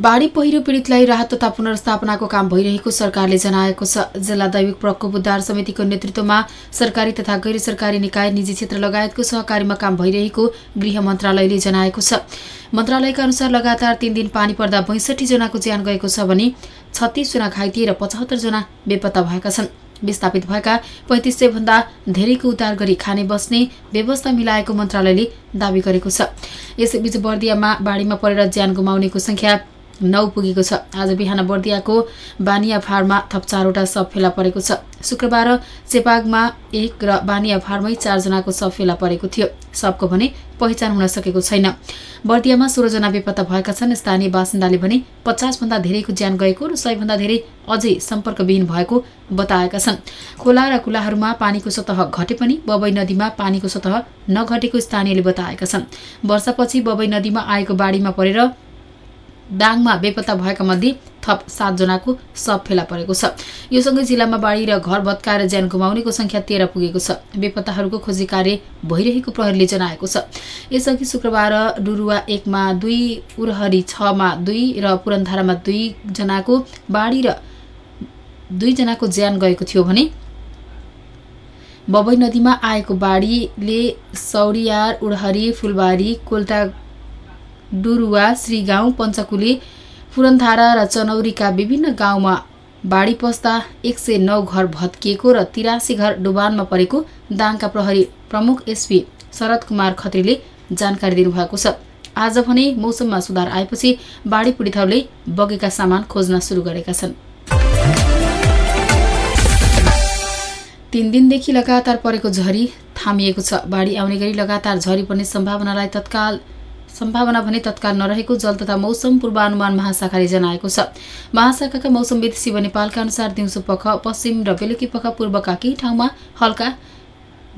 बाढी पहिरो पीडितलाई राहत तथा पुनर्स्थापनाको काम भइरहेको सरकारले जनाएको छ। जिल्ला दैविक प्रकोप उद्धार समितिको नेतृत्वमा सरकारी तथा गैर सरकारी निकाय निजी क्षेत्र लगायतको सहकारीमा काम भइरहेको गृह मन्त्रालयले जनाएको छ। मन्त्रालयका अनुसार लगातार तीन दिन पानी पर्दा बैसठी जनाको ज्यान गएको छ भने छत्तीसजना घाइते र पचहत्तरजना बेपत्ता भएका छन्। विस्थापित भएका पैँतिस सय भन्दा धेरैको उद्धार गरी खाने बस्ने व्यवस्था मिलाएको मन्त्रालयले दावी गरेको छ। यसैबीच बर्दियामा बाढीमा परेर ज्यान गुमाउनेको संख्या नौ पुगेको छ। आज बिहान बर्दियाको बानिया फारमा थप चारवटा सब फेला परेको छ। शुक्रबार चेपागमा एक र बानिया फारमै चारजनाको सब फेला परेको थियो। सबको भने पहिचान हुन सकेको छैन। बर्दियामा सोह्रजना बेपत्ता भएका छन्। स्थानीय बासिन्दाले भने पचासभन्दा धेरैको ज्यान गएको र सयभन्दा धेरै अझै सम्पर्कविहीन भएको बताएका छन्। खोला र कुलाहरूमा पानीको सतह घटे पनि बबई नदीमा पानीको सतह नघटेको स्थानीयले बताएका छन्। वर्षपछि बबई नदीमा आएको बाढीमा परेर दाङमा बेपत्ता भएका मध्ये थप सातजनाको सब फेला परेको छ। यो सँगै जिल्लामा बाढी र घर भत्काएर ज्यान गुमाउनेको संख्या तेह्र पुगेको छ। बेपत्ताहरूको खोजी कार्य भइरहेको प्रहरीले जनाएको छ। यसअघि शुक्रबार डुरुवा एकमा दुई उरहरी छमा दुई र पुरनधारामा दुईजनाको बाढी र दुईजनाको ज्यान गएको थियो भने बबई नदीमा आएको बाढीले सौरियार उडहरी फुलबारी कोल्टा डुरुवा श्रीगाउँ पञ्चकुले पुरनधारा र चनौरीका विभिन्न गाउँमा बाढी पस्दा एक सय नौ घर भत्किएको र तिरासी घर डुबानमा परेको दाङका प्रहरी प्रमुख एसपी शरद कुमार खत्रीले जानकारी दिनुभएको छ। आज भने मौसममा सुधार आएपछि बाढी पीडितहरूले बगेका सामान खोज्न सुरु गरेका छन्। तीन दिनदेखि लगातार परेको झरी थामिएको छ। बाढी आउने गरी लगातार झरी पर्ने सम्भावनालाई तत्काल सम्भावना भने तत्काल नरहेको जल तथा मौसम पूर्वानुमान महाशाखाले जनाएको छ। महाशाखाका मौसमविद शिव नेपालका अनुसार दिउँसो पख पश्चिम र बेलुकी पख पूर्वका केही ठाउँमा हल्का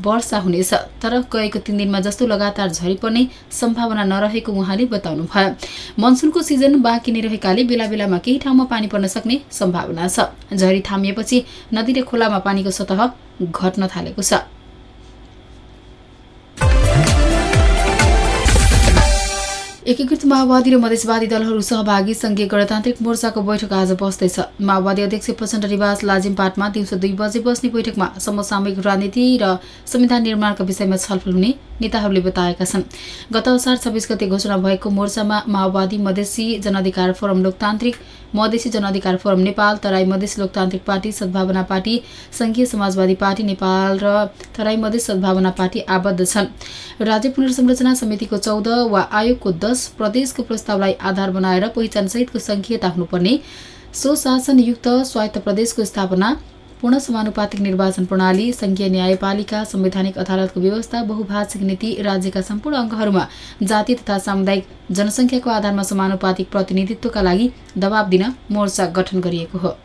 वर्षा हुनेछ। तर गएको तिन दिनमा जस्तो लगातार झरी पर्ने सम्भावना नरहेको उहाँले बताउनु भयो मनसुनको सिजन बाँकी नै रहेकाले बेला बेलामा केही ठाउँमा पानी पर्न सक्ने सम्भावना छ। झरी थामिएपछि नदी र खोलामा पानीको सतह घट्न थालेको छ। एकीकृत माओवादी र मधेसवादी दलहरू सहभागी संघीय गणतान्त्रिक मोर्चाको बैठक आज बस्दैछ। माओवादी अध्यक्ष प्रचण्ड निवास लाजिमपाटमा दिउँसो दुई बजे बस्ने बैठकमा समसामयिक राजनीति र संविधान निर्माणका विषयमा छलफल हुने नेताहरूले बताएका छन्। गत असार छब्बिस गते घोषणा भएको मोर्चामा माओवादी Madhesi Janadhikar Forum Loktantrik Madhesi Janadhikar Forum Nepal Terai Madhes Loktantrik Party Sadbhavana party संघीय समाजवादी पार्टी नेपाल र तराई मधेस सद्भावना पार्टी आबद्ध छन्। राज्य पुनर्संरचना समितिको चौध वा आयोगको दश प्रदेशको प्रस्तावलाई आधार बनाएर पहिचानसहितको संघीयता हुनुपर्ने स्वशासनयुक्त स्वायत्त प्रदेशको स्थापना पूर्ण समानुपातिक निर्वाचन प्रणाली संघीय न्यायपालिका संवैधानिक अदालतको व्यवस्था बहुभाषिक नीति राज्यका सम्पूर्ण अङ्गहरूमा जाति तथा सामुदायिक जनसङ्ख्याको आधारमा समानुपातिक प्रतिनिधित्वका लागि दबाव दिन मोर्चा गठन गरिएको हो।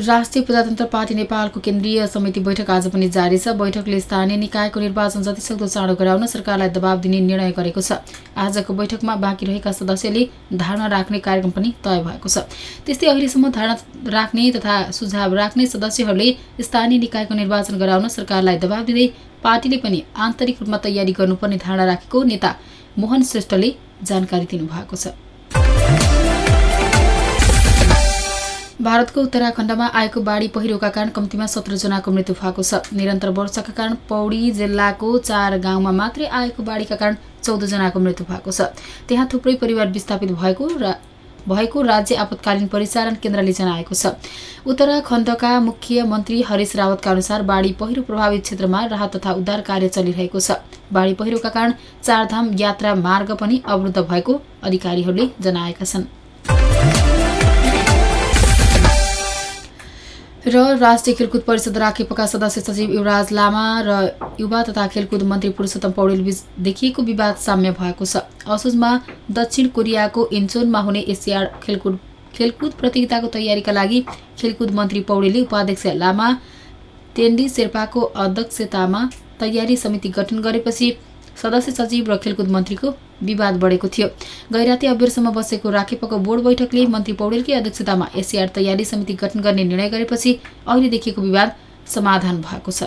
राष्ट्रिय प्रजातन्त्र पार्टी नेपालको केन्द्रीय समिति बैठक आज पनि जारी छ। बैठकले स्थानीय निकायको निर्वाचन जतिसक्दो चाँडो गराउन सरकारलाई दबाव दिने निर्णय गरेको छ। आजको बैठकमा बाँकी रहेका सदस्यले धारणा राख्ने कार्यक्रम पनि तय भएको छ। त्यस्तै अहिलेसम्म धारणा राख्ने तथा सुझाव राख्ने सदस्यहरूले स्थानीय निकायको निर्वाचन गराउन सरकारलाई दबाव दिँदै पार्टीले पनि आन्तरिक रूपमा तयारी गर्नुपर्ने धारणा राखेको नेता मोहन श्रेष्ठले जानकारी दिनुभएको छ। भारतको उत्तराखण्डमा आएको बाढी पहिरोका कारण कम्तीमा सत्रजनाको मृत्यु भएको छ। निरन्तर वर्षाका कारण पौडी जिल्लाको चार गाउँमा मात्रै आएको बाढीका कारण चौधजनाको मृत्यु भएको छ। त्यहाँ थुप्रै परिवार विस्थापित भएको र भएको राज्य आपतकालीन परिचालन केन्द्रले जनाएको छ। उत्तराखण्डका मुख्यमन्त्री हरिश रावतका अनुसार बाढी पहिरो प्रभावित क्षेत्रमा राहत तथा उद्धार कार्य चलिरहेको छ। बाढी पहिरोका कारण चारधाम यात्रा मार्ग पनि अवरुद्ध भएको अधिकारीहरूले जनाएका छन्। र राष्ट्रिय खेलकुद परिषद राखेपका सदस्य सचिव युवराज लामा र युवा तथा खेलकुद मन्त्री पुरुषोत्तम पौडेल बीच देखिएको विवाद साम्य भएको छ। असोजमा दक्षिण कोरियाको इन्चोनमा हुने एसिया खेलकुद खेलकुद प्रतियोगिताको तयारीका लागि खेलकुद मन्त्री पौडेलले उपाध्यक्ष लामा टेन्डी शेर्पाको अध्यक्षतामा तयारी समिति गठन गरेपछि सदस्य सचिव र खेलकुद मन्त्रीको विवाद बढेको थियो। गैराती अबेरसम्म बसेको राखेपको बोर्ड बैठकले मन्त्री पौडेलकै अध्यक्षतामा एसिआर तयारी समिति गठन गर्ने निर्णय गरेपछि अहिले देखिएको विवाद समाधान भएको छ।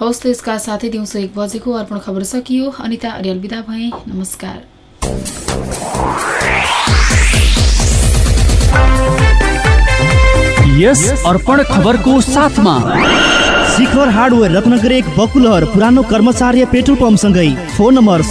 हवस् त यसका साथै दिउँसो एक बजेको अर्पण खबर सकियो। अनिता अर्याल विदा भए। नमस्कार। यस अर्पण खबरको साथमा शिखर हार्डवेयर रत्नगर एक बकुलहर पुरानो कर्मचार्य पेट्रोल पम्पसँगै। Phone number